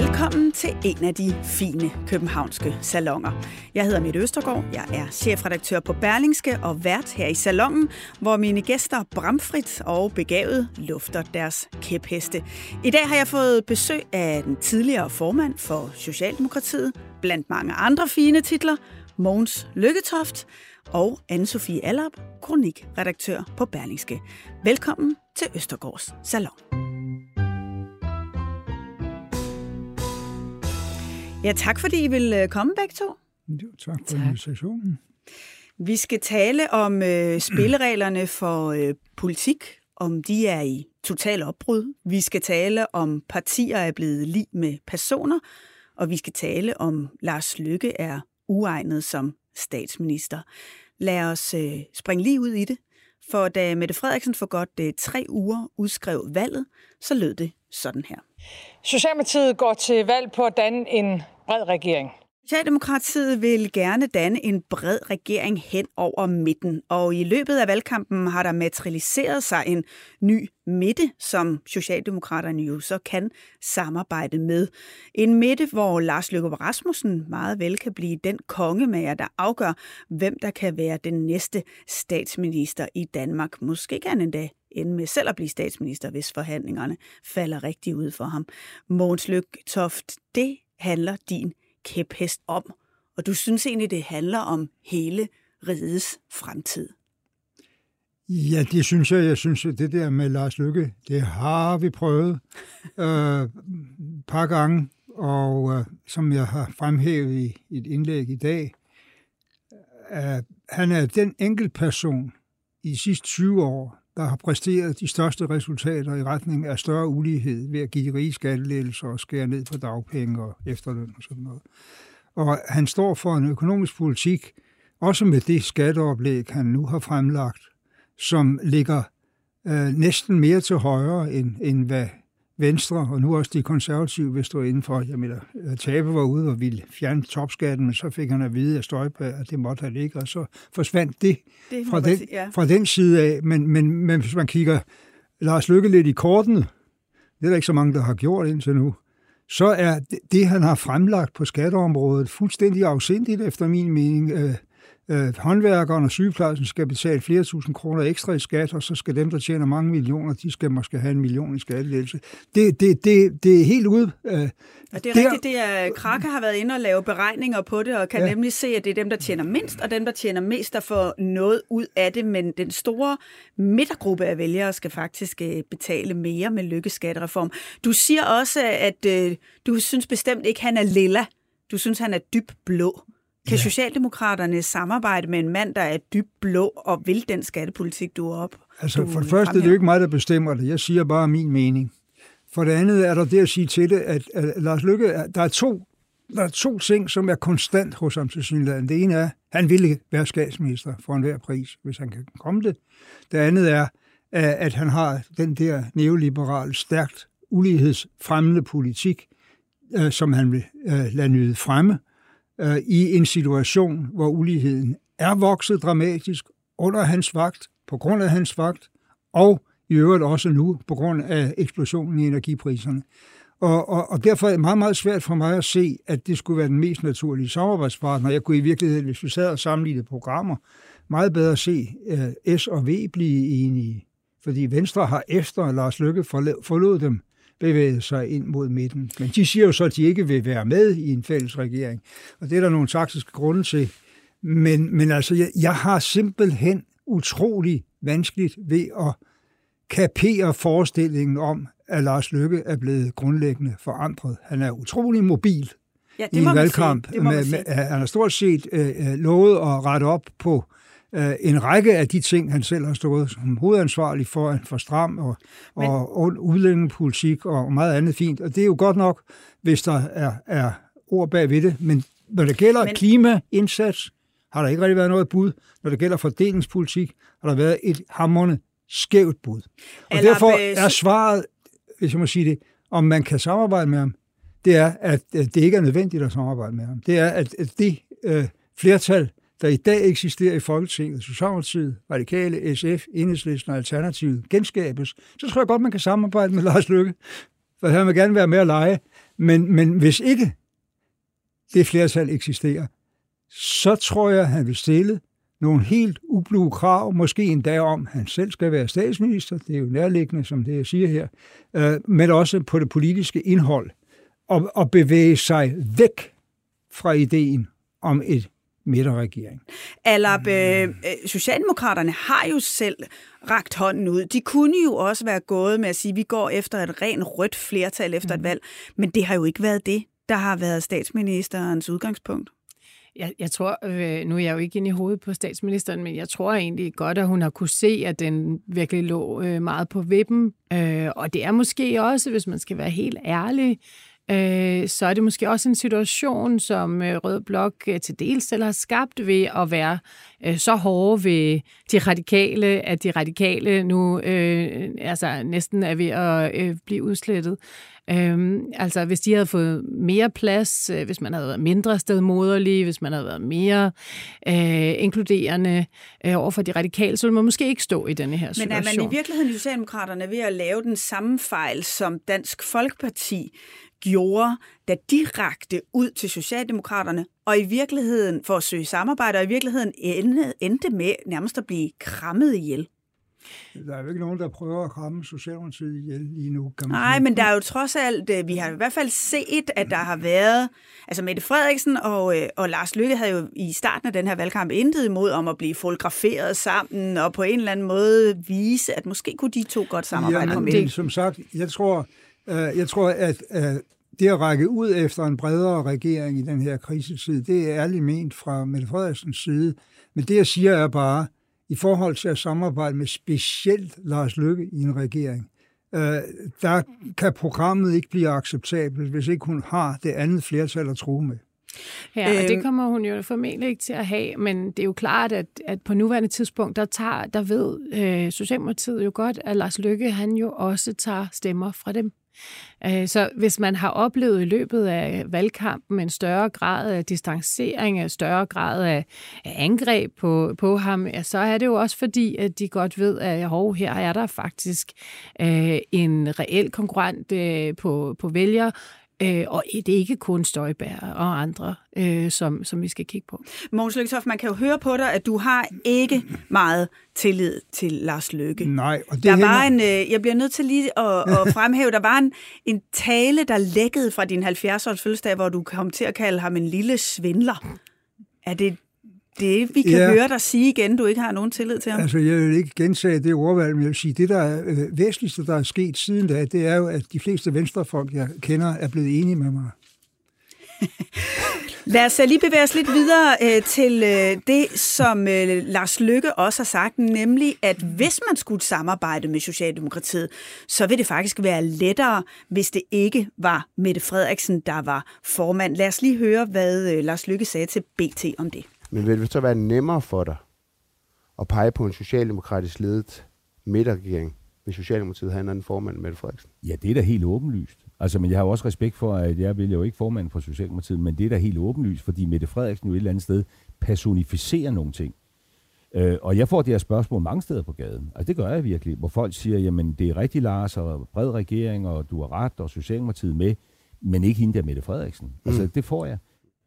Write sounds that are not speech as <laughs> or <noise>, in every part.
Velkommen til en af de fine københavnske salonger. Jeg hedder Mette Østergaard, jeg er chefredaktør på Berlingske og vært her i salongen, hvor mine gæster bramfrit og begavet lufter deres kæpheste. I dag har jeg fået besøg af den tidligere formand for Socialdemokratiet, blandt mange andre fine titler, Mogens Lykketoft og Anne-Sophie Allap, kronikredaktør på Berlingske. Velkommen til Østergaards Salon. Ja, tak fordi I vil øh, komme begge to. Jo, tak for invitationen. Vi skal tale om øh, spillereglerne for øh, politik, om de er i total opbrud. Vi skal tale om partier er blevet lige med personer, og vi skal tale om Lars Lykke er uegnet som statsminister. Lad os øh, springe lige ud i det. For da Mette Frederiksen for godt øh, tre uger udskrev valget, så lød det sådan her. Socialdemokratiet går til valg på at danne en bred regering. Socialdemokratiet vil gerne danne en bred regering hen over midten, og i løbet af valgkampen har der materialiseret sig en ny midte, som Socialdemokraterne jo så kan samarbejde med. En midte, hvor Lars Løkke Rasmussen meget vel kan blive den kongemager, der afgør, hvem der kan være den næste statsminister i Danmark. Måske kan han endda ende med selv at blive statsminister, hvis forhandlingerne falder rigtig ud for ham. Mogens Lykketoft, det handler din kæphest om. Og du synes egentlig, det handler om hele rigets fremtid. Ja, det synes jeg. Jeg synes, at det der med Lars Lykke, det har vi prøvet <laughs> øh, par gange. Og øh, som jeg har fremhævet i et indlæg i dag, øh, han er den enkelt person i de sidste 20 år, der har præsteret de største resultater i retning af større ulighed ved at give rige skattelettelser og skære ned på dagpenge og efterløn og sådan noget. Og han står for en økonomisk politik, også med det skatteoplæg, han nu har fremlagt, som ligger øh, næsten mere til højre, end, end hvad Venstre og nu også de konservative vil stå indenfor. Jeg mener, Tabe var ude og ville fjerne topskatten, men så fik han at vide af Støjberg, at det måtte han ikke, og så forsvandt det, det fra, den, sige, ja. fra den side af. Men, men, men hvis man kigger Lars Lykke lidt i kortene, det er der ikke så mange, der har gjort indtil nu, så er det, han har fremlagt på skatteområdet, fuldstændig afsindigt efter min mening. Øh, håndværkeren og sygeplejersken skal betale flere tusind kroner ekstra i skat, og så skal dem, der tjener mange millioner, de skal måske have en million i skattelettelse. Det, det, det, det er helt ude. Øh, og det er der, rigtigt, det er, Krake har været inde og lave beregninger på det, og kan ja. nemlig se, at det er dem, der tjener mindst, og dem, der tjener mest, der får noget ud af det, men den store midtergruppe af vælgere skal faktisk øh, betale mere med lykkeskattereform. Du siger også, at øh, du synes bestemt ikke, han er lilla. Du synes, han er dyb blå. Kan ja. Socialdemokraterne samarbejde med en mand, der er dybt blå og vil den skattepolitik, du er op? Altså, for det første det er det jo ikke mig, der bestemmer det. Jeg siger bare min mening. For det andet er der det at sige til det, at, at Lars Lykke, der er to der er to ting, som er konstant hos ham til synligheden. Det ene er, at han ville være statsminister for enhver pris, hvis han kan komme det. Det andet er, at han har den der neoliberale, stærkt ulighedsfremmende politik, øh, som han vil øh, lade nyde fremme, øh, i en situation, hvor uligheden er vokset dramatisk under hans vagt, på grund af hans vagt, og i øvrigt også nu på grund af eksplosionen i energipriserne. Og, og, og derfor er det meget, meget svært for mig at se, at det skulle være den mest naturlige samarbejdspartner. Jeg kunne i virkeligheden, hvis vi sad og sammenlignede programmer, meget bedre se uh, S og V blive enige. Fordi Venstre har efter Lars Lykke forlod dem bevæget sig ind mod midten. Men de siger jo så, at de ikke vil være med i en fælles regering. Og det er der nogle taktiske grunde til. Men, men altså, jeg, jeg har simpelthen utrolig vanskeligt ved at kapere forestillingen om, at Lars Lykke er blevet grundlæggende forandret. Han er utrolig mobil ja, i en valgkamp. Med, med, han har stort set øh, øh, lovet at rette op på en række af de ting, han selv har stået som hovedansvarlig for, for stram og, Men... og udlændingepolitik og meget andet fint. Og det er jo godt nok, hvis der er, er ord bag ved det. Men når det gælder Men... klimaindsats, har der ikke rigtig været noget bud. Når det gælder fordelingspolitik, har der været et hammerne skævt bud. Og Eller derfor er svaret, hvis jeg må sige det, om man kan samarbejde med ham, det er, at det ikke er nødvendigt at samarbejde med ham. Det er, at det øh, flertal, der i dag eksisterer i Folketinget, Socialdemokratiet, Radikale, SF, Enhedslisten og Alternativet, genskabes, så tror jeg godt, man kan samarbejde med <laughs> Lars Lykke. For han vil gerne være med at lege. Men, men hvis ikke det flertal eksisterer, så tror jeg, han vil stille nogle helt ublu krav, måske endda om, at han selv skal være statsminister, det er jo nærliggende, som det jeg siger her, øh, men også på det politiske indhold, og, og bevæge sig væk fra ideen om et midterregering. Alab, øh, Socialdemokraterne har jo selv ragt hånden ud. De kunne jo også være gået med at sige, at vi går efter et rent rødt flertal efter et mm. valg, men det har jo ikke været det, der har været statsministerens udgangspunkt. Jeg, jeg tror, øh, nu er jeg jo ikke inde i hovedet på statsministeren, men jeg tror egentlig godt, at hun har kunne se, at den virkelig lå øh, meget på vippen. Øh, og det er måske også, hvis man skal være helt ærlig, øh, så er det måske også en situation, som øh, Rød Blok øh, til dels selv har skabt ved at være øh, så hårde ved de radikale, at de radikale nu øh, altså næsten er ved at øh, blive udslettet. Øhm, altså, hvis de havde fået mere plads, øh, hvis man havde været mindre stedmoderlig, hvis man havde været mere øh, inkluderende øh, over for de radikale, så ville man måske ikke stå i denne her situation. Men er man i virkeligheden i Socialdemokraterne ved at lave den samme fejl, som Dansk Folkeparti gjorde, da de rakte ud til Socialdemokraterne, og i virkeligheden for at søge samarbejde, og i virkeligheden endte, endte med nærmest at blive krammet ihjel. Der er jo ikke nogen, der prøver at kramme Socialdemokratiet ihjel lige nu. Kan man Nej, men der er jo trods alt, øh, vi har i hvert fald set, at der har været, altså Mette Frederiksen og, øh, og Lars Lykke havde jo i starten af den her valgkamp intet imod om at blive fotograferet sammen, og på en eller anden måde vise, at måske kunne de to godt samarbejde ja, men, som sagt, jeg tror, jeg tror at det at række ud efter en bredere regering i den her krisetid, det er ærligt ment fra Mette Frederiksens side. Men det, jeg siger, er bare, i forhold til at samarbejde med specielt Lars Løkke i en regering, øh, der kan programmet ikke blive acceptabelt, hvis ikke hun har det andet flertal at tro med. Ja, og det øhm. kommer hun jo formentlig ikke til at have, men det er jo klart, at, at på nuværende tidspunkt, der, tager, der ved øh, Socialdemokratiet jo godt, at Lars Lykke han jo også tager stemmer fra dem. Øh, så hvis man har oplevet i løbet af valgkampen en større grad af distancering, en større grad af angreb på, på ham, så er det jo også fordi, at de godt ved, at hov, her er der faktisk øh, en reel konkurrent øh, på, på vælger, Øh, og det er ikke kun Støjbær og andre, øh, som, som vi skal kigge på. Mogens Lykketoft, man kan jo høre på dig, at du har ikke meget tillid til Lars Løkke. Nej, og det der hænger... var en, øh, jeg bliver nødt til lige at, at <laughs> fremhæve, der var en, en tale, der lækkede fra din 70-års fødselsdag, hvor du kom til at kalde ham en lille svindler. Er det det, vi kan ja. høre dig sige igen, du ikke har nogen tillid til ham? Altså, jeg vil ikke gentage det ordvalg, men jeg vil sige, det der er øh, væsentligste, der er sket siden da, det er jo, at de fleste venstrefolk, jeg kender, er blevet enige med mig. <laughs> Lad os lige bevæge os lidt videre øh, til øh, det, som øh, Lars Lykke også har sagt, nemlig at hvis man skulle samarbejde med Socialdemokratiet, så vil det faktisk være lettere, hvis det ikke var Mette Frederiksen, der var formand. Lad os lige høre, hvad øh, Lars Lykke sagde til BT om det. Men vil det så være nemmere for dig at pege på en socialdemokratisk ledet midterregering, hvis Socialdemokratiet har en anden formand, Mette Frederiksen? Ja, det er da helt åbenlyst. Altså, men jeg har jo også respekt for, at jeg vil jo ikke formand for Socialdemokratiet, men det er da helt åbenlyst, fordi Mette Frederiksen jo et eller andet sted personificerer nogle ting. Øh, og jeg får det her spørgsmål mange steder på gaden. Altså det gør jeg virkelig, hvor folk siger, jamen det er rigtig Lars og bred regering, og du har ret, og Socialdemokratiet med, men ikke hende der Mette Frederiksen. Altså mm. det får jeg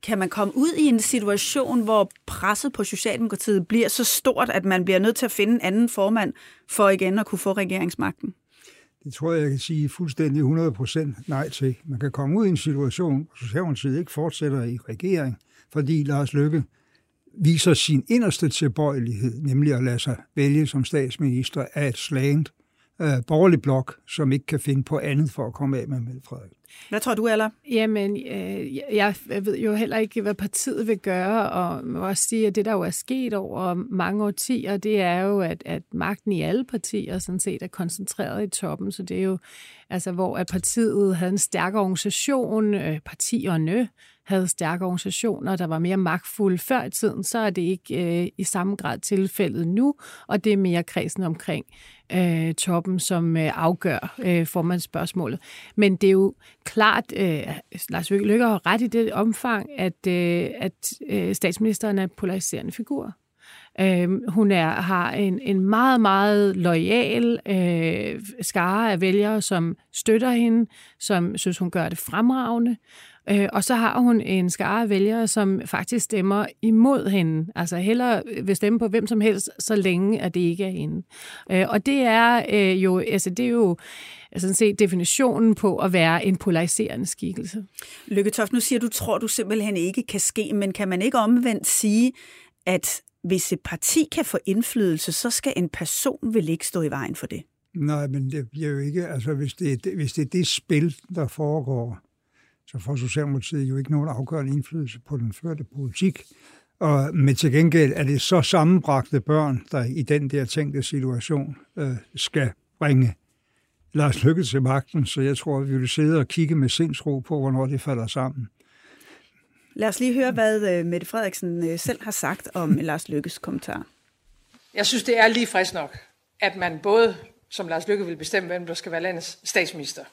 kan man komme ud i en situation, hvor presset på Socialdemokratiet bliver så stort, at man bliver nødt til at finde en anden formand for igen at kunne få regeringsmagten? Det tror jeg, jeg kan sige fuldstændig 100% nej til. Man kan komme ud i en situation, hvor Socialdemokratiet ikke fortsætter i regering, fordi Lars Løkke viser sin inderste tilbøjelighed, nemlig at lade sig vælge som statsminister af et slagent øh, borgerlig blok, som ikke kan finde på andet for at komme af med Mette Frederiksen. Hvad tror du, Aller? Jamen, øh, jeg ved jo heller ikke, hvad partiet vil gøre, og må også sige, at det, der jo er sket over mange årtier, det er jo, at, at magten i alle partier sådan set er koncentreret i toppen, så det er jo, altså, hvor at partiet havde en stærk organisation, øh, partierne havde stærke organisationer, der var mere magtfulde før i tiden, så er det ikke øh, i samme grad tilfældet nu, og det er mere kredsen omkring øh, toppen, som øh, afgør øh, formandsspørgsmålet. Men det er jo klart, øh, Lars Løkke har ret i det omfang, at, øh, at øh, statsministeren er en polariserende figur. Øh, hun er, har en, en meget, meget lojal øh, skare af vælgere, som støtter hende, som synes, hun gør det fremragende. Øh, og så har hun en skare af vælgere, som faktisk stemmer imod hende. Altså heller vil stemme på hvem som helst, så længe at det ikke er hende. Øh, og det er øh, jo, altså det er jo sådan set definitionen på at være en polariserende skikkelse. Lykke Toft, nu siger du, tror du simpelthen ikke kan ske, men kan man ikke omvendt sige, at hvis et parti kan få indflydelse, så skal en person vel ikke stå i vejen for det? Nej, men det bliver jo ikke, altså hvis det, hvis det er det spil, der foregår, så får Socialdemokratiet jo ikke nogen afgørende indflydelse på den førte politik. Og, men til gengæld er det så sammenbragte børn, der i den der tænkte situation øh, skal bringe Lars Lykke til magten, så jeg tror, vi vil sidde og kigge med sindsro på, hvornår det falder sammen. Lad os lige høre, hvad øh, Mette Frederiksen øh, selv har sagt om <laughs> Lars Lykkes kommentar. Jeg synes, det er lige frisk nok, at man både, som Lars Lykke vil bestemme, hvem der skal være landets statsminister,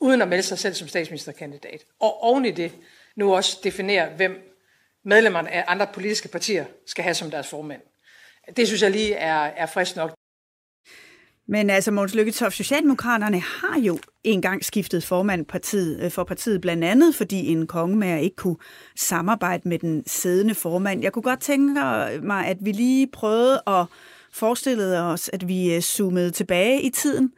uden at melde sig selv som statsministerkandidat. Og oven i det nu også definere, hvem medlemmerne af andre politiske partier skal have som deres formand. Det synes jeg lige er, er frisk nok. Men altså, Måns Lykketoft, Socialdemokraterne har jo engang skiftet formand partiet, øh, for partiet, blandt andet fordi en kongemager ikke kunne samarbejde med den siddende formand. Jeg kunne godt tænke mig, at vi lige prøvede at forestillede os, at vi øh, zoomede tilbage i tiden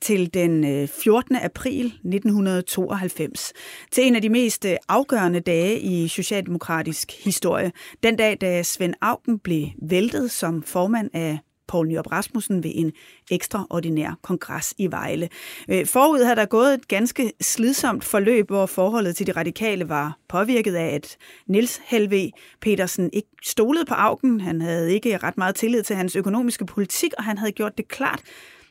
til den øh, 14. April 1992, til en af de mest øh, afgørende dage i socialdemokratisk historie. Den dag, da Svend Augen blev væltet som formand af Poul Nyrup Rasmussen ved en ekstraordinær kongres i Vejle. Øh, forud havde der gået et ganske slidsomt forløb, hvor forholdet til de radikale var påvirket af, at Niels Helve Petersen ikke stolede på Augen. Han havde ikke ret meget tillid til hans økonomiske politik, og han havde gjort det klart,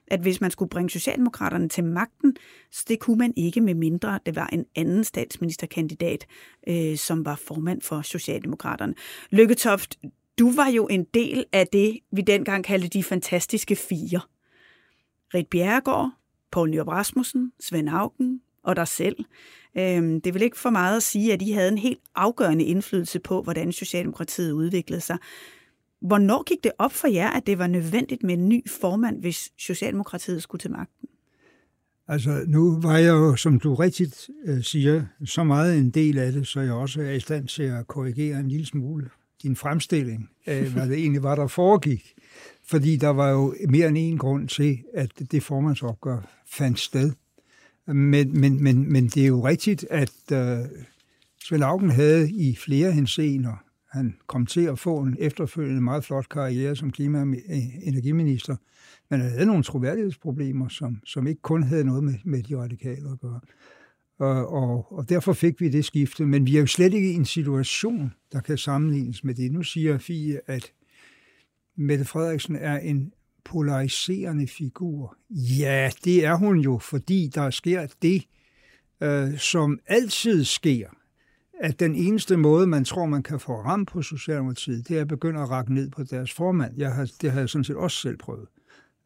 at hvis man skulle bringe Socialdemokraterne til magten, så det kunne man ikke med mindre, det var en anden statsministerkandidat, øh, som var formand for Socialdemokraterne. Lykketoft, du var jo en del af det, vi dengang kaldte de fantastiske fire. Rit Bjerregaard, Poul Nyrup Rasmussen, Svend Augen og dig selv. Øhm, det vil ikke for meget at sige, at I havde en helt afgørende indflydelse på, hvordan Socialdemokratiet udviklede sig. Hvornår gik det op for jer, at det var nødvendigt med en ny formand, hvis Socialdemokratiet skulle til magten? Altså, nu var jeg jo, som du rigtigt øh, siger, så meget en del af det, så jeg også er i stand til at korrigere en lille smule din fremstilling af, hvad det egentlig var, der foregik. Fordi der var jo mere end en grund til, at det formandsopgør fandt sted. Men, men, men, men det er jo rigtigt, at øh, Svend Augen havde i flere henseender han kom til at få en efterfølgende meget flot karriere som klima- og energiminister, men han havde nogle troværdighedsproblemer, som, som ikke kun havde noget med, med de radikale at gøre. Og, og, og derfor fik vi det skifte. Men vi er jo slet ikke i en situation, der kan sammenlignes med det. Nu siger Fie, at Mette Frederiksen er en polariserende figur. Ja, det er hun jo, fordi der sker det, øh, som altid sker at den eneste måde, man tror, man kan få ram på Socialdemokratiet, det er at begynde at række ned på deres formand. Jeg har, det har jeg sådan set også selv prøvet.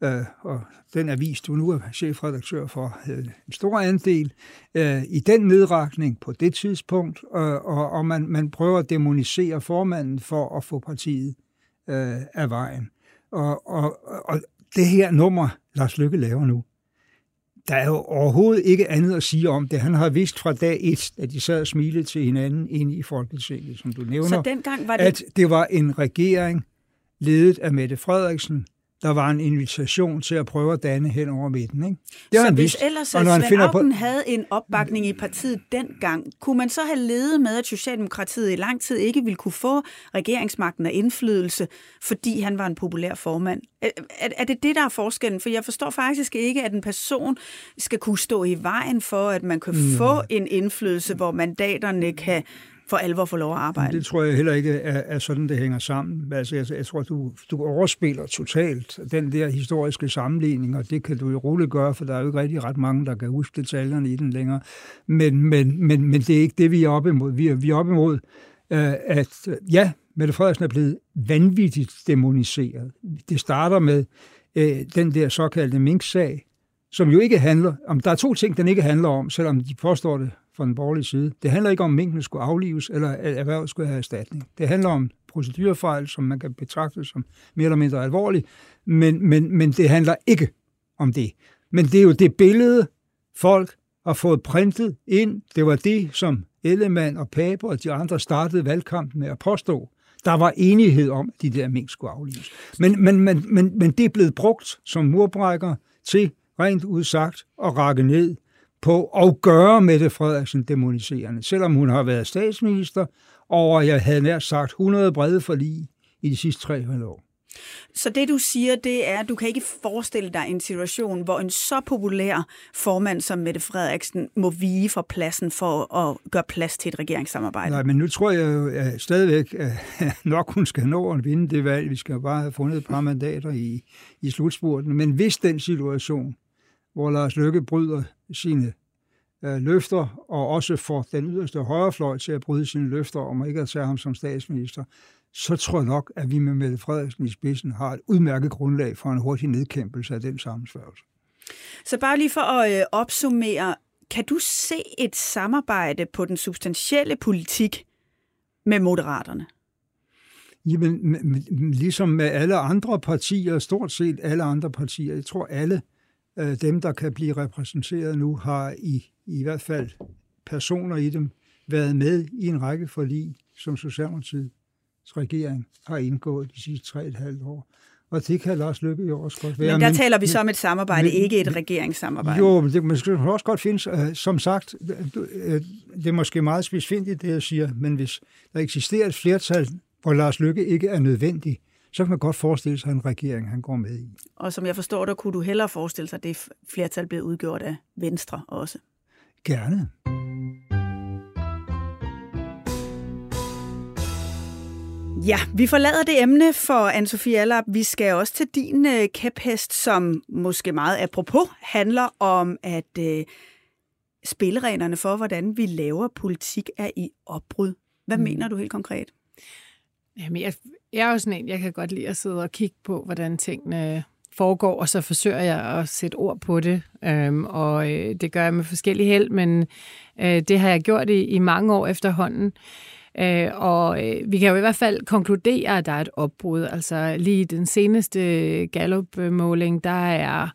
Uh, og den avis, du nu er chefredaktør for, havde en stor andel uh, i den nedrakning på det tidspunkt, uh, og, og man, man prøver at demonisere formanden for at få partiet uh, af vejen. Og, og, og det her nummer, Lars Lykke laver nu, der er jo overhovedet ikke andet at sige om det. Han har vidst fra dag et, at de sad og smilede til hinanden inde i Folketinget, som du nævner. Så dengang var det... At det var en regering ledet af Mette Frederiksen, der var en invitation til at prøve at danne hen over midten. Ikke? Det så hvis vidst. ellers og når Svend finder Auken på... havde en opbakning i partiet dengang, kunne man så have ledet med, at Socialdemokratiet i lang tid ikke ville kunne få regeringsmagten og indflydelse, fordi han var en populær formand? Er, er, er det det, der er forskellen? For jeg forstår faktisk ikke, at en person skal kunne stå i vejen for, at man kan mm. få en indflydelse, hvor mandaterne kan for alvor få lov at arbejde. Det tror jeg heller ikke er, er sådan, det hænger sammen. Altså, jeg, jeg tror, du, du overspiller totalt den der historiske sammenligning, og det kan du jo roligt gøre, for der er jo ikke rigtig ret mange, der kan huske detaljerne i den længere. Men, men, men, men det er ikke det, vi er op imod. Vi er, vi er op imod, øh, at ja, Mette Frederiksen er blevet vanvittigt demoniseret. Det starter med øh, den der såkaldte Mink-sag, som jo ikke handler om... Der er to ting, den ikke handler om, selvom de påstår det fra den borgerlige side. Det handler ikke om, at minkene skulle aflives, eller at erhvervet skulle have erstatning. Det handler om procedurefejl, som man kan betragte som mere eller mindre alvorlig, men, men, men det handler ikke om det. Men det er jo det billede, folk har fået printet ind. Det var det, som Ellemann og Pape og de andre startede valgkampen med at påstå. Der var enighed om, at de der mink skulle aflives. Men, men, men, men, men det er blevet brugt som murbrækker til rent udsagt at rakke ned på at gøre Mette Frederiksen demoniserende, selvom hun har været statsminister, og jeg havde nær sagt 100 brede forlig i de sidste tre år. Så det du siger, det er, at du kan ikke forestille dig en situation, hvor en så populær formand som Mette Frederiksen må vige fra pladsen for at gøre plads til et regeringssamarbejde. Nej, men nu tror jeg jo at stadigvæk, at <laughs> nok hun skal nå at vinde det valg. Vi skal bare have fundet et par mandater i, i slutspurten. Men hvis den situation, hvor Lars Løkke bryder sine øh, løfter, og også får den yderste højrefløj til at bryde sine løfter om ikke at tage ham som statsminister, så tror jeg nok, at vi med Mette Frederiksen i spidsen har et udmærket grundlag for en hurtig nedkæmpelse af den sammensværgelse. Så bare lige for at øh, opsummere, kan du se et samarbejde på den substantielle politik med moderaterne? Jamen, ligesom med alle andre partier, stort set alle andre partier, jeg tror alle øh, dem, der kan blive repræsenteret nu, har i, i hvert fald personer i dem været med i en række forlig, som Socialdemokratiets regering har indgået de sidste tre et halvt år. Og det kan Lars Løkke jo også godt være. Men der men, taler vi så om et samarbejde, men, ikke et regeringssamarbejde. Jo, men det man skal også godt findes, uh, som sagt, uh, det er måske meget specifikt det, jeg siger, men hvis der eksisterer et flertal, hvor Lars Løkke ikke er nødvendig, så kan man godt forestille sig en regering, han går med i. Og som jeg forstår dig, kunne du hellere forestille sig, at det flertal bliver udgjort af Venstre også? Gerne. Ja, vi forlader det emne for Anne-Sophie Allap. Vi skal også til din uh, kæphest, som måske meget apropos handler om, at uh, spillereglerne for, hvordan vi laver politik, er i opbrud. Hvad mm. mener du helt konkret? Jamen, jeg, jeg er jo sådan en, jeg kan godt lide at sidde og kigge på, hvordan tingene foregår, og så forsøger jeg at sætte ord på det. Øhm, og øh, det gør jeg med forskellige held, men øh, det har jeg gjort i, i mange år efterhånden. Øh, og øh, vi kan jo i hvert fald konkludere, at der er et opbrud. Altså lige den seneste Gallup-måling, der er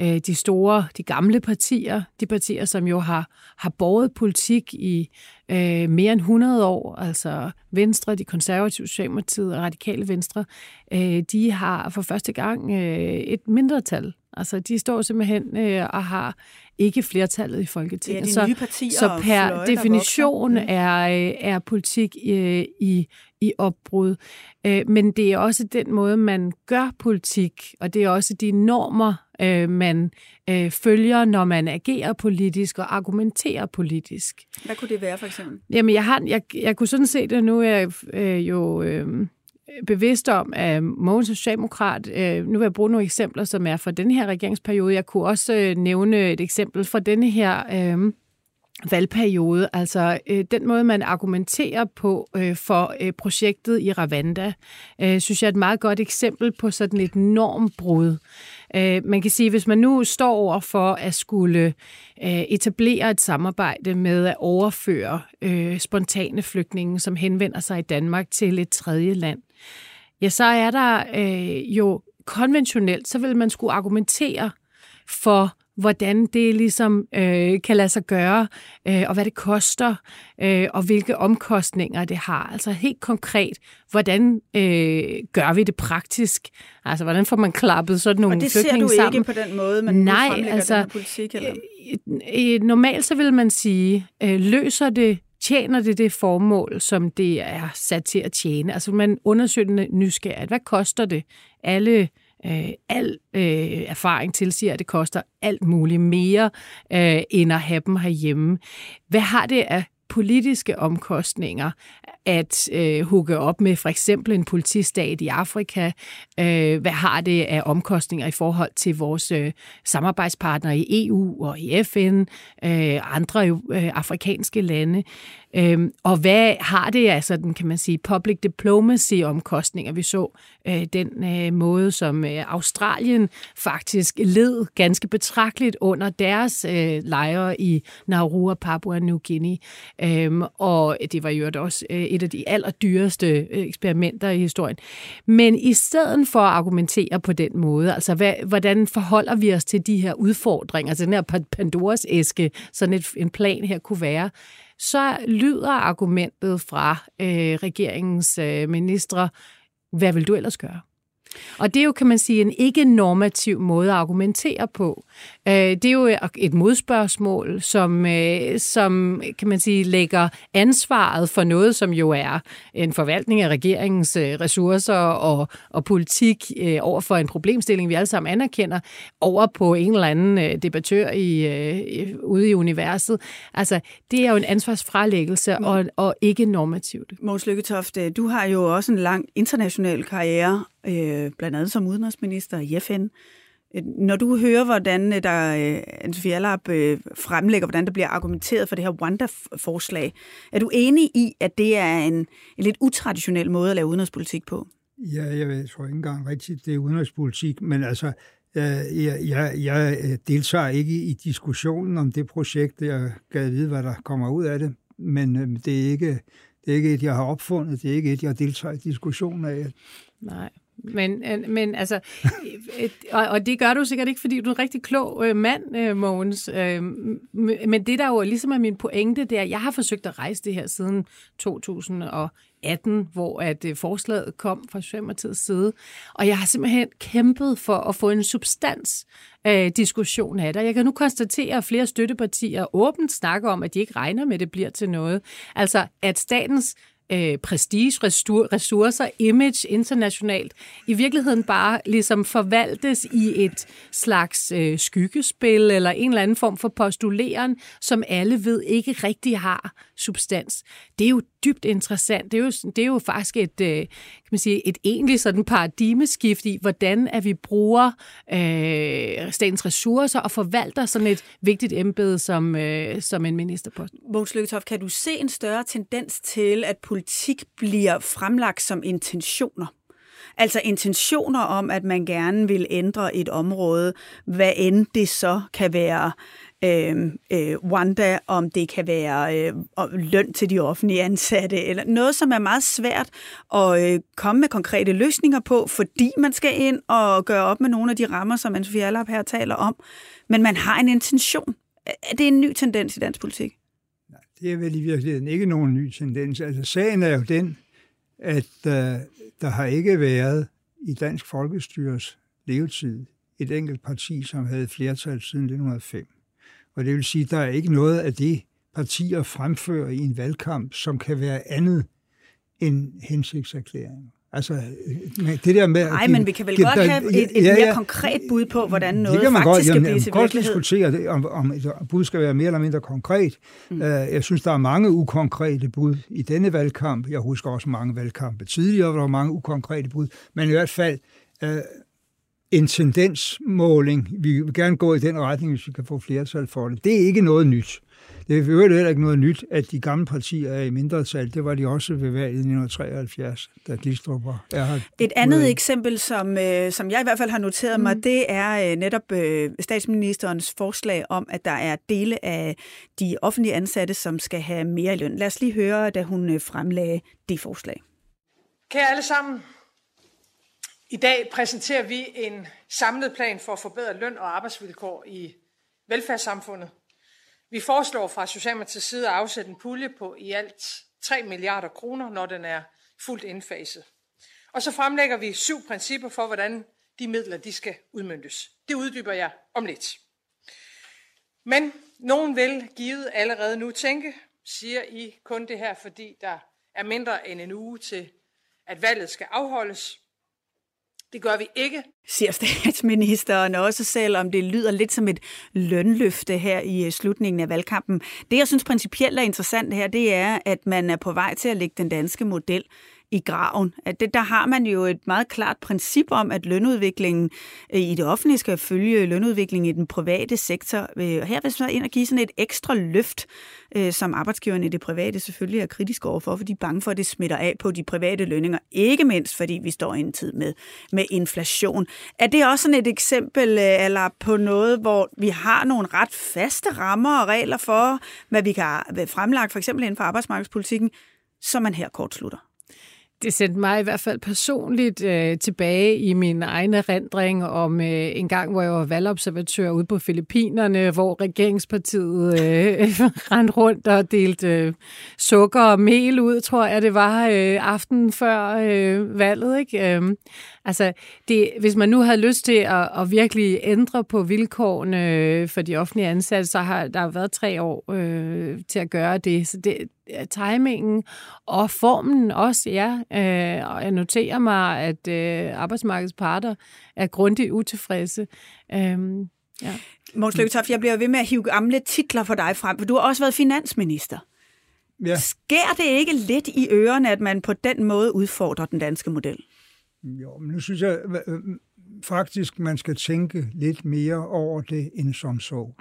øh, de store, de gamle partier, de partier, som jo har, har båret politik i øh, mere end 100 år, altså Venstre, de konservative, Socialdemokratiet og Radikale Venstre, øh, de har for første gang øh, et mindretal. Altså de står simpelthen øh, og har ikke flertallet i Folketinget. Ja, de nye partier så, så per definition mm. er, øh, er politik øh, i, i opbrud. Øh, men det er også den måde, man gør politik, og det er også de normer, øh, man øh, følger, når man agerer politisk og argumenterer politisk. Hvad kunne det være for eksempel? Jamen, jeg, har, jeg, jeg kunne sådan se det, nu er jeg øh, jo... Øh, bevidst om, at Mogens Socialdemokrat, øh, nu vil jeg bruge nogle eksempler, som er fra den her regeringsperiode. Jeg kunne også øh, nævne et eksempel fra denne her øh, valgperiode. Altså øh, den måde, man argumenterer på øh, for øh, projektet i Ravanda, øh, synes jeg er et meget godt eksempel på sådan et normbrud. Øh, man kan sige, hvis man nu står over for at skulle øh, etablere et samarbejde med at overføre øh, spontane flygtninge, som henvender sig i Danmark til et tredje land, ja, så er der øh, jo konventionelt, så vil man skulle argumentere for hvordan det ligesom øh, kan lade sig gøre, øh, og hvad det koster, øh, og hvilke omkostninger det har. Altså helt konkret, hvordan øh, gør vi det praktisk? Altså, hvordan får man klappet sådan nogle flygtninge sammen? Og det ser du ikke på den måde, man Nej, altså, den politik? Eller? Øh, normalt så vil man sige, øh, løser det tjener det det formål, som det er sat til at tjene? Altså man undersøger nysgerrigt. Hvad koster det? Alle Øh, al øh, erfaring tilsiger, at det koster alt muligt mere, øh, end at have dem herhjemme. Hvad har det af politiske omkostninger at øh, hugge op med for eksempel en politistat i Afrika? Øh, hvad har det af omkostninger i forhold til vores øh, samarbejdspartnere i EU og i FN, øh, andre øh, afrikanske lande? Øh, og hvad har det altså den, kan man sige, public diplomacy omkostninger? Vi så øh, den øh, måde, som øh, Australien faktisk led ganske betragteligt under deres øh, lejre i Nauru og Papua New Guinea. Øh, og det var jo også øh, et af de allerdyreste øh, eksperimenter i historien. Men i stedet for at argumentere på den måde, altså hvad, hvordan forholder vi os til de her udfordringer, altså den her Pandoras æske, sådan et, en plan her kunne være, så lyder argumentet fra øh, regeringens øh, ministre, hvad vil du ellers gøre? Og det er jo, kan man sige, en ikke-normativ måde at argumentere på. Øh, det er jo et modspørgsmål, som, øh, som kan man sige, lægger ansvaret for noget, som jo er en forvaltning af regeringens øh, ressourcer og, og politik over for en problemstilling, vi alle sammen anerkender, over på en eller anden debattør i, ude i universet. Altså, det er jo en ansvarsfralæggelse og, og ikke normativt. Måns Lykketoft, du har jo også en lang international karriere, øh, blandt andet som udenrigsminister i FN. Når du hører, hvordan øh, der øh, Anne Allap øh, fremlægger, hvordan der bliver argumenteret for det her Wanda-forslag, er du enig i, at det er en, en lidt utraditionel måde at lave udenrigspolitik på? Ja, jeg, ved, jeg tror ikke engang rigtigt, det er udenrigspolitik, men altså, jeg, jeg, jeg deltager ikke i diskussionen om det projekt. Jeg kan vide, hvad der kommer ud af det, men det er ikke, det er ikke et, jeg har opfundet. Det er ikke et, jeg deltager i diskussionen af. Nej. Men, øh, men altså, øh, øh, og, og det gør du sikkert ikke, fordi du er en rigtig klog øh, mand, øh, Mogens. Øh, men det, der jo ligesom er min pointe, det er, at jeg har forsøgt at rejse det her siden 2018, hvor at øh, forslaget kom fra Socialdemokratiets side. Og jeg har simpelthen kæmpet for at få en substans øh, diskussion af det. Jeg kan nu konstatere, at flere støttepartier åbent snakker om, at de ikke regner med, at det bliver til noget. Altså, at statens øh, prestige, ressourcer, image internationalt, i virkeligheden bare ligesom forvaltes i et slags øh, skyggespil eller en eller anden form for postuleren, som alle ved ikke rigtig har substans. Det er jo dybt interessant. Det er jo, det er jo faktisk et, øh, kan man sige, et egentlig sådan paradigmeskift i, hvordan at vi bruger øh, statens ressourcer og forvalter sådan et vigtigt embede som, øh, som en ministerpost. Mogens Lykketoft, kan du se en større tendens til, at politik bliver fremlagt som intentioner? Altså intentioner om, at man gerne vil ændre et område, hvad end det så kan være øh, øh, Wanda, om det kan være øh, løn til de offentlige ansatte, eller noget, som er meget svært at øh, komme med konkrete løsninger på, fordi man skal ind og gøre op med nogle af de rammer, som Anne-Sophie Allap her taler om. Men man har en intention. Er det en ny tendens i dansk politik? Det er vel i virkeligheden ikke nogen ny tendens. Altså sagen er jo den, at øh, der har ikke været i dansk folkestyres levetid et enkelt parti, som havde flertal siden 1905. Og det vil sige, at der er ikke noget af det, partier fremfører i en valgkamp, som kan være andet end hensigtserklæringer. Altså, det der med... Nej, men vi kan vel godt der, have et, et ja, ja, mere konkret bud på, hvordan noget det kan man faktisk godt, jamen, skal blive til godt diskutere det, om, om et bud skal være mere eller mindre konkret. Mm. Uh, jeg synes, der er mange ukonkrete bud i denne valgkamp. Jeg husker også mange valgkampe tidligere, hvor der var mange ukonkrete bud. Men i hvert fald, uh, en tendensmåling. Vi vil gerne gå i den retning, hvis vi kan få flertal for det. Det er ikke noget nyt. Det er heller ikke noget nyt, at de gamle partier er i mindretal. Det var de også ved valget i 1973, da Glistrup var her. Et andet med. eksempel, som, øh, som jeg i hvert fald har noteret mig, mm. det er øh, netop øh, statsministerens forslag om, at der er dele af de offentlige ansatte, som skal have mere løn. Lad os lige høre, da hun fremlagde det forslag. Kære alle sammen, i dag præsenterer vi en samlet plan for at forbedre løn og arbejdsvilkår i velfærdssamfundet. Vi foreslår fra Socialdemokratiets side at afsætte en pulje på i alt 3 milliarder kroner, når den er fuldt indfaset. Og så fremlægger vi syv principper for, hvordan de midler de skal udmyndtes. Det uddyber jeg om lidt. Men nogen vil givet allerede nu tænke, siger I kun det her, fordi der er mindre end en uge til, at valget skal afholdes. Det gør vi ikke. Siger statsministeren også selvom det lyder lidt som et lønløfte her i øh, slutningen af valgkampen. Det, jeg synes principielt er interessant her, det er, at man er på vej til at lægge den danske model i graven. At det, der har man jo et meget klart princip om, at lønudviklingen øh, i det offentlige skal følge lønudviklingen i den private sektor. Øh, og her vil man ind og give sådan et ekstra løft, øh, som arbejdsgiverne i det private selvfølgelig er kritiske overfor, fordi de er bange for, at det smitter af på de private lønninger. Ikke mindst, fordi vi står i en tid med, med inflation. Er det også sådan et eksempel eller på noget, hvor vi har nogle ret faste rammer og regler for, hvad vi kan fremlagt, for eksempel inden for arbejdsmarkedspolitikken, som man her kort slutter? Det sendte mig i hvert fald personligt øh, tilbage i min egen erindring om øh, en gang, hvor jeg var valgobservatør ude på Filippinerne, hvor regeringspartiet øh, <laughs> rendte rundt og delte øh, sukker og mel ud, tror jeg det var, øh, aftenen før øh, valget. Ikke? Øh, altså, det, hvis man nu havde lyst til at, at virkelig ændre på vilkårene øh, for de offentlige ansatte, så har der været tre år øh, til at gøre det. Så det, timingen og formen også, ja. Øh, og jeg noterer mig, at øh, arbejdsmarkedets parter er grundigt utilfredse. Øh, ja. Måns Løgtoft, jeg bliver ved med at hive gamle titler for dig frem, for du har også været finansminister. Ja. Sker det ikke lidt i ørerne, at man på den måde udfordrer den danske model? Jo, men nu synes jeg faktisk, man skal tænke lidt mere over det end som så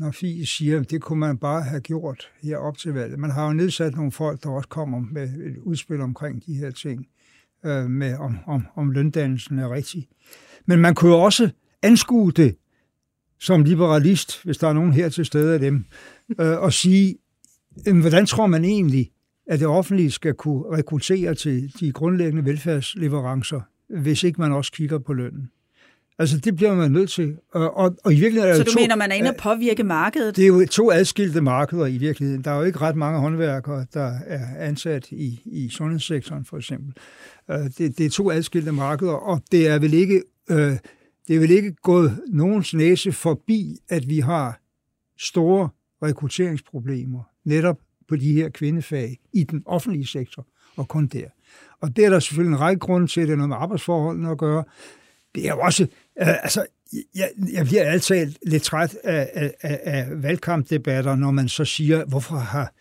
når Fie siger, at det kunne man bare have gjort her op til valget. Man har jo nedsat nogle folk, der også kommer med et udspil omkring de her ting, øh, med om, om, om løndannelsen er rigtig. Men man kunne jo også anskue det som liberalist, hvis der er nogen her til stede af dem, øh, og sige, øh, hvordan tror man egentlig, at det offentlige skal kunne rekruttere til de grundlæggende velfærdsleverancer, hvis ikke man også kigger på lønnen? Altså, det bliver man nødt til. Og, og, og i virkeligheden er Så du to, mener, man er inde og påvirke markedet? Det er jo to adskilte markeder i virkeligheden. Der er jo ikke ret mange håndværkere, der er ansat i, i sundhedssektoren, for eksempel. Uh, det, det er to adskilte markeder, og det er vel ikke, uh, det er vel ikke gået nogens næse forbi, at vi har store rekrutteringsproblemer netop på de her kvindefag i den offentlige sektor, og kun der. Og det er der selvfølgelig en række grunde til, at det er noget med arbejdsforholdene at gøre, det er jo også, øh, altså, jeg, jeg bliver altid lidt træt af, af, af valgkampdebatter, når man så siger, hvorfor har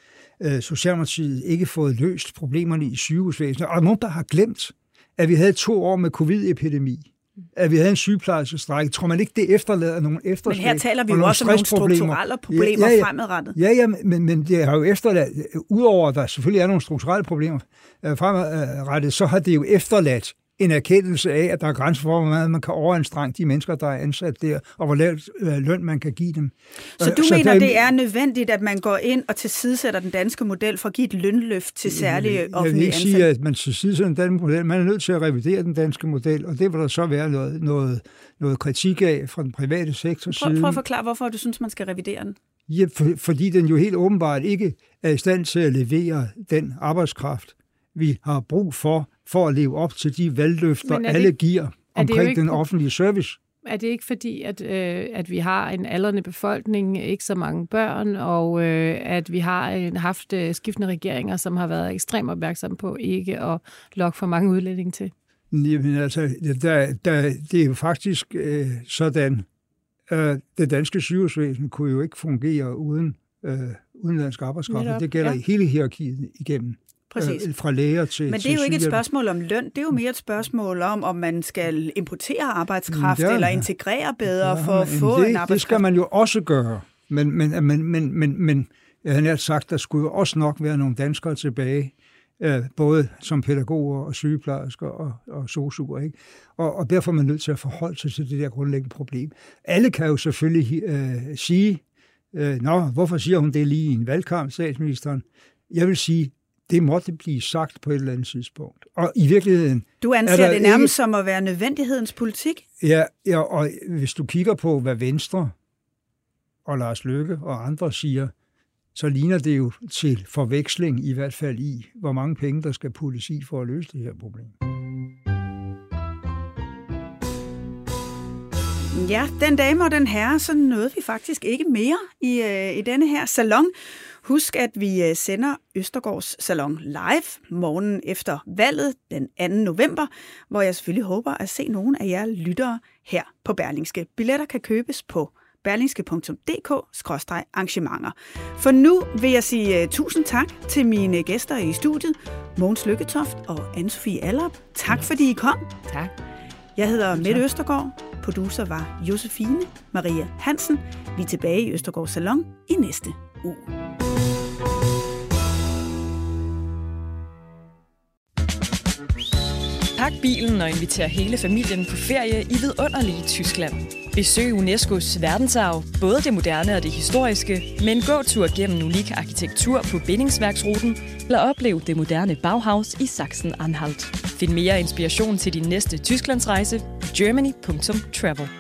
øh, Socialdemokratiet ikke fået løst problemerne i sygehusvæsenet? Og der er nogen, der har glemt, at vi havde to år med covid-epidemi at vi havde en sygeplejerskestrække. Tror man ikke, det efterlader nogle efterslæb? Men her taler vi jo også om nogle strukturelle problemer ja, ja, ja. fremadrettet. Ja, ja, men, men det har jo efterladt, udover at der selvfølgelig er nogle strukturelle problemer øh, fremadrettet, så har det jo efterladt en erkendelse af, at der er grænser for, hvor meget man kan overanstrenge de mennesker, der er ansat der, og hvor lavt øh, løn man kan give dem. Så du så mener, der, det er nødvendigt, at man går ind og tilsidesætter den danske model for at give et lønløft til særlige offentlige Jeg vil ikke sige, at man tilsidesætter den danske model. Man er nødt til at revidere den danske model, og det vil der så være noget, noget, noget kritik af fra den private sektor side. Prøv, prøv at forklare, hvorfor du synes, man skal revidere den. Ja, for, fordi den jo helt åbenbart ikke er i stand til at levere den arbejdskraft, vi har brug for, for at leve op til de valgløfter, det, alle giver omkring den offentlige service. Er det ikke fordi, at, øh, at vi har en aldrende befolkning, ikke så mange børn, og øh, at vi har en, haft øh, skiftende regeringer, som har været ekstremt opmærksomme på ikke at lokke for mange udlændinge til? Jamen altså, der, der, det er jo faktisk øh, sådan, at det danske sygehusvæsen kunne jo ikke fungere uden øh, udenlandsk arbejdskraft, det gælder ja. hele hierarkiet igennem. Præcis. Øh, fra læger til Men det er jo ikke et spørgsmål om løn, det er jo mere et spørgsmål om, om man skal importere arbejdskraft ja, eller integrere bedre ja, for at få det, en arbejdskraft. Det skal man jo også gøre. Men, men, men, men, men, men jeg har nært sagt, der skulle jo også nok være nogle danskere tilbage, øh, både som pædagoger og sygeplejersker og, og sosuer. Ikke? Og, og derfor er man nødt til at forholde sig til det der grundlæggende problem. Alle kan jo selvfølgelig øh, sige, øh, Nå, hvorfor siger hun det lige i en valgkamp, statsministeren? Jeg vil sige, det måtte blive sagt på et eller andet tidspunkt. Og i virkeligheden... Du anser det nærmest ikke... som at være nødvendighedens politik? Ja, ja, og hvis du kigger på, hvad Venstre og Lars Løkke og andre siger, så ligner det jo til forveksling i hvert fald i, hvor mange penge der skal puttes i for at løse det her problem. Ja, den dame og den herre, så nåede vi faktisk ikke mere i, øh, i denne her salon. Husk, at vi øh, sender Østergaards Salon live morgen efter valget den 2. november, hvor jeg selvfølgelig håber at se nogle af jer lyttere her på Berlingske. Billetter kan købes på berlingske.dk-arrangementer. For nu vil jeg sige uh, tusind tak til mine gæster i studiet, Mogens Lykketoft og Anne-Sophie Allerup. Tak fordi I kom. Tak. Jeg hedder Mette Østergaard. Producer var Josefine Maria Hansen. Vi er tilbage i Østergaard Salon i næste uge. Pak bilen og inviter hele familien på ferie i vidunderlige Tyskland. Besøg UNESCO's verdensarv, både det moderne og det historiske, med en gåtur gennem unik arkitektur på bindingsværksruten, eller oplev det moderne Bauhaus i Sachsen-Anhalt. Find mere inspiration til din næste Tysklandsrejse på germany.travel.